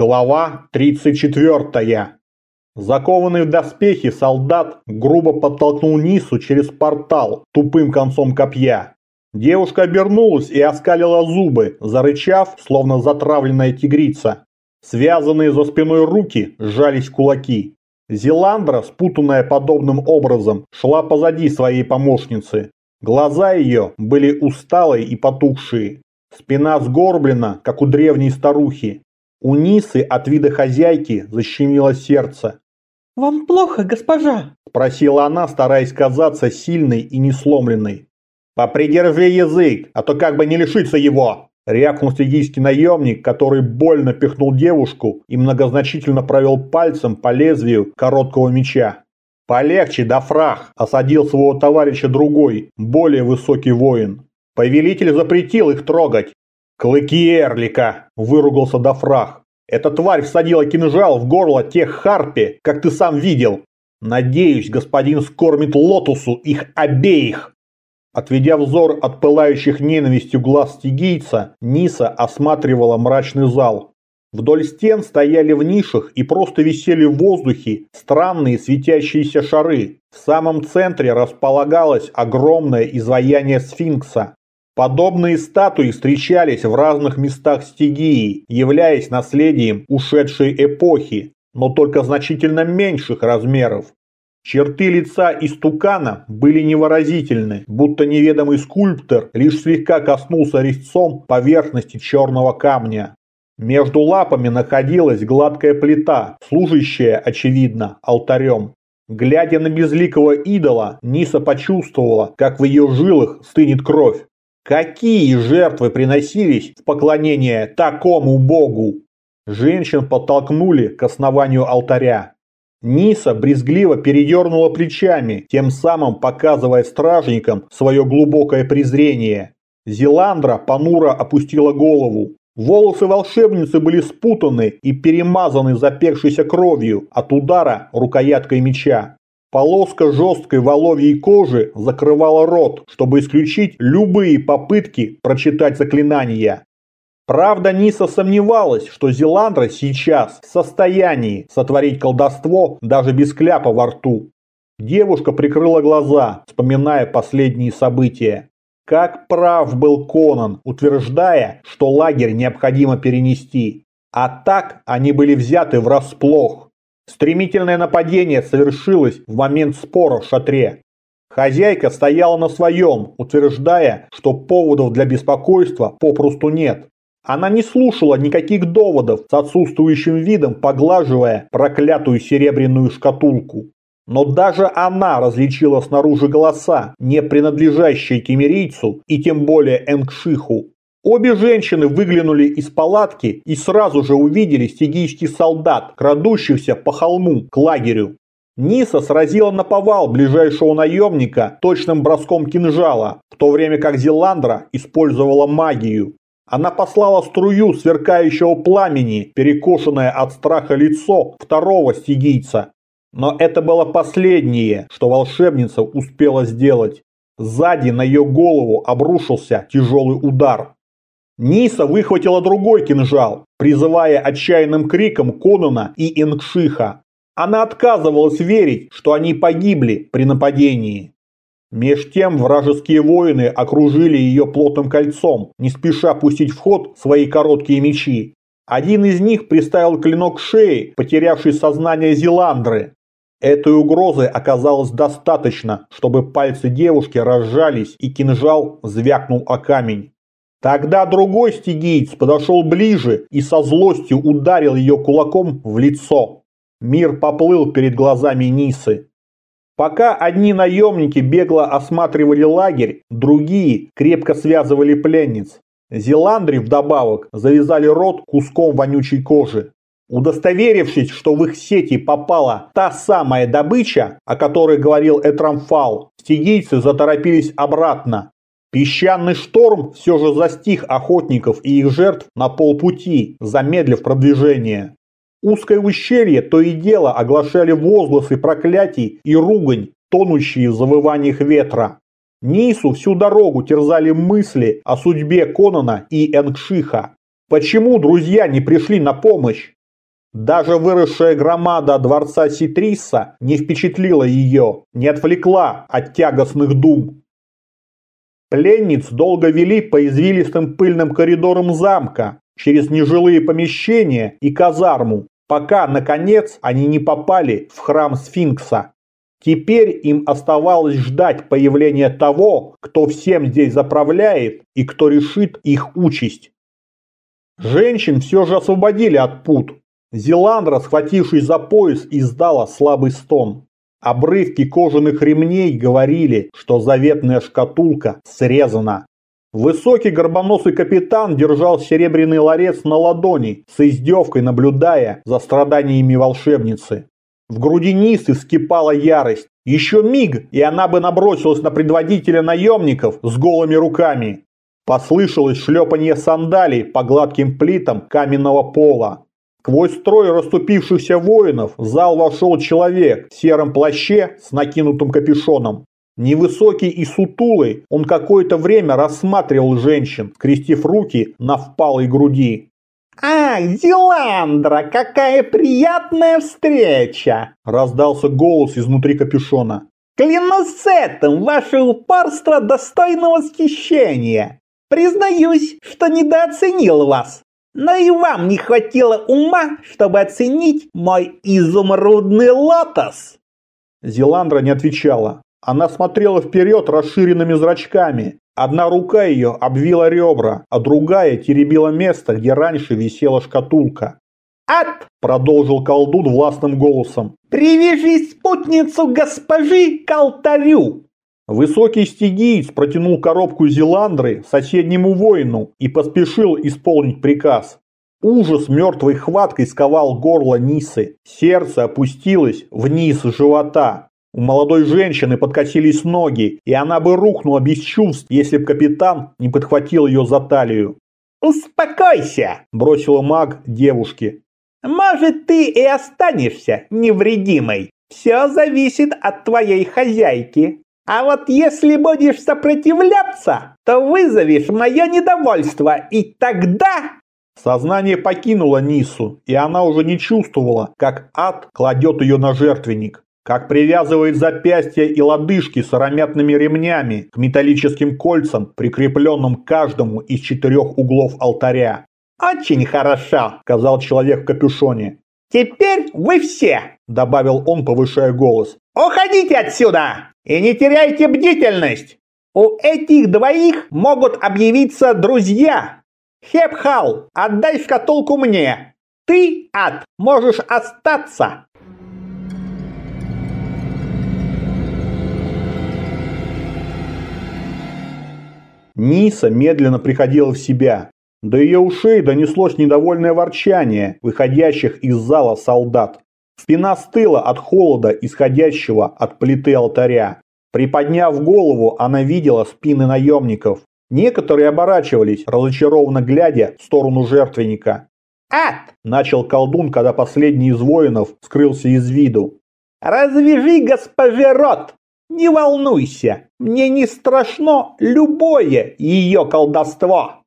Глава 34. Закованный в доспехи солдат грубо подтолкнул Нису через портал тупым концом копья. Девушка обернулась и оскалила зубы, зарычав, словно затравленная тигрица. Связанные за спиной руки сжались кулаки. Зеландра, спутанная подобным образом, шла позади своей помощницы. Глаза ее были усталые и потухшие. Спина сгорблена, как у древней старухи. У Нисы от вида хозяйки защемило сердце. «Вам плохо, госпожа?» – спросила она, стараясь казаться сильной и несломленной. «Попридержи язык, а то как бы не лишиться его!» – рявкнул стигийский наемник, который больно пихнул девушку и многозначительно провел пальцем по лезвию короткого меча. «Полегче, да фрах!» – осадил своего товарища другой, более высокий воин. «Повелитель запретил их трогать, «Клыки Эрлика!» – выругался Дафрах. «Эта тварь всадила кинжал в горло тех Харпи, как ты сам видел. Надеюсь, господин скормит Лотусу их обеих!» Отведя взор от пылающих ненавистью глаз стигийца, Ниса осматривала мрачный зал. Вдоль стен стояли в нишах и просто висели в воздухе странные светящиеся шары. В самом центре располагалось огромное изваяние сфинкса. Подобные статуи встречались в разных местах Стигии, являясь наследием ушедшей эпохи, но только значительно меньших размеров. Черты лица истукана были невыразительны, будто неведомый скульптор лишь слегка коснулся резцом поверхности черного камня. Между лапами находилась гладкая плита, служащая, очевидно, алтарем. Глядя на безликого идола, Ниса почувствовала, как в ее жилах стынет кровь. Какие жертвы приносились в поклонение такому богу? Женщин подтолкнули к основанию алтаря. Ниса брезгливо передернула плечами, тем самым показывая стражникам свое глубокое презрение. Зеландра понуро опустила голову. Волосы волшебницы были спутаны и перемазаны запекшейся кровью от удара рукояткой меча. Полоска жесткой воловьей кожи закрывала рот, чтобы исключить любые попытки прочитать заклинания. Правда, Ниса сомневалась, что Зеландра сейчас в состоянии сотворить колдовство даже без кляпа во рту. Девушка прикрыла глаза, вспоминая последние события. Как прав был Конан, утверждая, что лагерь необходимо перенести. А так они были взяты врасплох. Стремительное нападение совершилось в момент спора в шатре. Хозяйка стояла на своем, утверждая, что поводов для беспокойства попросту нет. Она не слушала никаких доводов с отсутствующим видом, поглаживая проклятую серебряную шкатулку. Но даже она различила снаружи голоса, не принадлежащие кемерийцу и тем более Энгшиху. Обе женщины выглянули из палатки и сразу же увидели стигийских солдат, крадущихся по холму к лагерю. Ниса сразила на повал ближайшего наемника точным броском кинжала, в то время как Зеландра использовала магию. Она послала струю сверкающего пламени, перекошенное от страха лицо второго стигийца. Но это было последнее, что волшебница успела сделать. Сзади на ее голову обрушился тяжелый удар. Ниса выхватила другой кинжал, призывая отчаянным криком Конона и Ингшиха. Она отказывалась верить, что они погибли при нападении. Меж тем вражеские воины окружили ее плотным кольцом, не спеша пустить в ход свои короткие мечи. Один из них приставил клинок к шее, потерявшей сознание Зеландры. Этой угрозы оказалось достаточно, чтобы пальцы девушки разжались и кинжал звякнул о камень. Тогда другой стигиец подошел ближе и со злостью ударил ее кулаком в лицо. Мир поплыл перед глазами Нисы. Пока одни наемники бегло осматривали лагерь, другие крепко связывали пленниц. Зеландри вдобавок завязали рот куском вонючей кожи. Удостоверившись, что в их сети попала та самая добыча, о которой говорил Этрамфал, стигийцы заторопились обратно, Песчаный шторм все же застиг охотников и их жертв на полпути, замедлив продвижение. Узкое ущелье то и дело оглашали возгласы проклятий и ругань, тонущие в завываниях ветра. Нису всю дорогу терзали мысли о судьбе Конона и Энгшиха. Почему друзья не пришли на помощь? Даже выросшая громада дворца Ситриса не впечатлила ее, не отвлекла от тягостных дум. Пленниц долго вели по извилистым пыльным коридорам замка, через нежилые помещения и казарму, пока, наконец, они не попали в храм Сфинкса. Теперь им оставалось ждать появления того, кто всем здесь заправляет и кто решит их участь. Женщин все же освободили от пут. Зеландра, схватившись за пояс, издала слабый стон. Обрывки кожаных ремней говорили, что заветная шкатулка срезана. Высокий горбоносый капитан держал серебряный ларец на ладони, с издевкой наблюдая за страданиями волшебницы. В груди Нисы вскипала ярость. Еще миг, и она бы набросилась на предводителя наемников с голыми руками. Послышалось шлепанье сандалий по гладким плитам каменного пола. Сквозь строй расступившихся воинов в зал вошел человек в сером плаще с накинутым капюшоном. Невысокий и сутулый, он какое-то время рассматривал женщин, скрестив руки на впалой груди. «Ах, Зеландра, какая приятная встреча!» – раздался голос изнутри капюшона. «Клянусь этим, ваше упорство достойно восхищения. Признаюсь, что недооценил вас. Но и вам не хватило ума, чтобы оценить мой изумрудный лотос!» Зеландра не отвечала. Она смотрела вперед расширенными зрачками, Одна рука ее обвила ребра, а другая теребила место, где раньше висела шкатулка. «Ад!» – продолжил колдун властным голосом. «Привяжи спутницу госпожи к алтарю!» Высокий стигиец протянул коробку Зеландры соседнему воину и поспешил исполнить приказ. Ужас мертвой хваткой сковал горло Нисы. Сердце опустилось вниз живота. У молодой женщины подкосились ноги, и она бы рухнула без чувств, если бы капитан не подхватил ее за талию. «Успокойся!» – бросила маг девушке. «Может, ты и останешься невредимой. Все зависит от твоей хозяйки. А вот если будешь сопротивляться, то вызовешь мое недовольство, и тогда...» Сознание покинуло Нису, и она уже не чувствовала, как ад кладет ее на жертвенник как привязывает запястья и лодыжки с аромятными ремнями к металлическим кольцам, прикрепленным к каждому из четырех углов алтаря. «Очень хорошо», – сказал человек в капюшоне. «Теперь вы все», – добавил он, повышая голос. «Уходите отсюда и не теряйте бдительность. У этих двоих могут объявиться друзья. Хепхал, отдай шкатулку мне. Ты, Ад, можешь остаться. Ниса медленно приходила в себя. До ее ушей донеслось недовольное ворчание выходящих из зала солдат. Спина стыла от холода, исходящего от плиты алтаря. Приподняв голову, она видела спины наемников. Некоторые оборачивались, разочарованно глядя в сторону жертвенника. «Ад!» – начал колдун, когда последний из воинов скрылся из виду. «Развяжи госпоже рот! Не волнуйся, мне не страшно любое ее колдовство.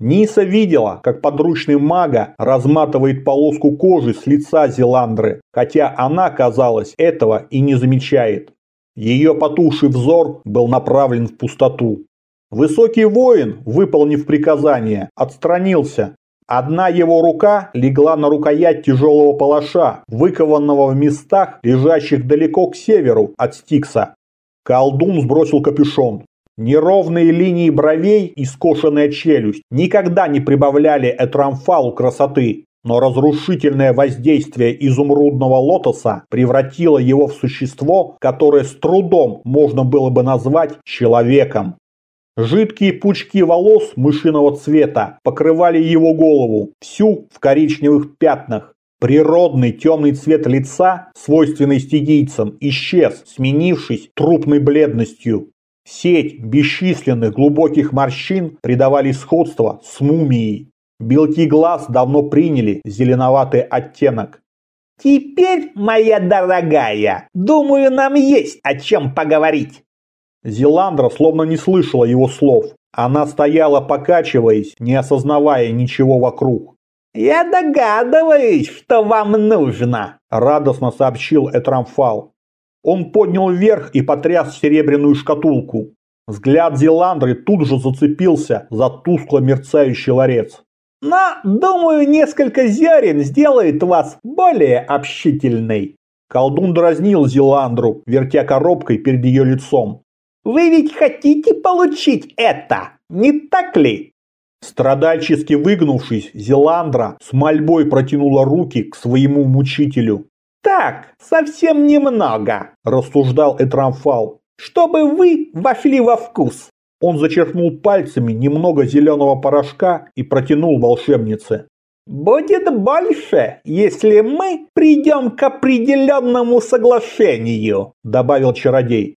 Ниса видела, как подручный мага разматывает полоску кожи с лица Зеландры, хотя она, казалось, этого и не замечает. Ее потухший взор был направлен в пустоту. Высокий воин, выполнив приказание, отстранился. Одна его рука легла на рукоять тяжелого палаша, выкованного в местах, лежащих далеко к северу от Стикса. Колдун сбросил капюшон. Неровные линии бровей и скошенная челюсть никогда не прибавляли Этрамфалу красоты, но разрушительное воздействие изумрудного лотоса превратило его в существо, которое с трудом можно было бы назвать человеком. Жидкие пучки волос мышиного цвета покрывали его голову, всю в коричневых пятнах, Природный темный цвет лица, свойственный стигийцам, исчез, сменившись трупной бледностью. Сеть бесчисленных глубоких морщин придавали сходство с мумией. Белки глаз давно приняли зеленоватый оттенок. «Теперь, моя дорогая, думаю, нам есть о чем поговорить». Зеландра словно не слышала его слов. Она стояла, покачиваясь, не осознавая ничего вокруг. «Я догадываюсь, что вам нужно», – радостно сообщил Этрамфал. Он поднял вверх и потряс серебряную шкатулку. Взгляд Зеландры тут же зацепился за тускло мерцающий ларец. «Но, думаю, несколько зерен сделает вас более общительной». Колдун дразнил Зеландру, вертя коробкой перед ее лицом. «Вы ведь хотите получить это, не так ли?» Страдальчески выгнувшись, Зеландра с мольбой протянула руки к своему мучителю. «Так, совсем немного», – рассуждал Этрамфал, – «чтобы вы вошли во вкус». Он зачерпнул пальцами немного зеленого порошка и протянул волшебнице. «Будет больше, если мы придем к определенному соглашению», – добавил чародей.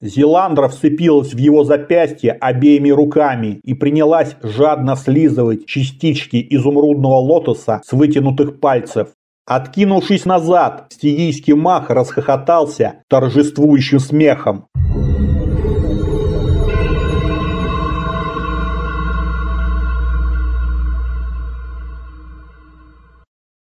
Зеландра вцепилась в его запястье обеими руками и принялась жадно слизывать частички изумрудного лотоса с вытянутых пальцев. Откинувшись назад, стигийский мах расхохотался торжествующим смехом.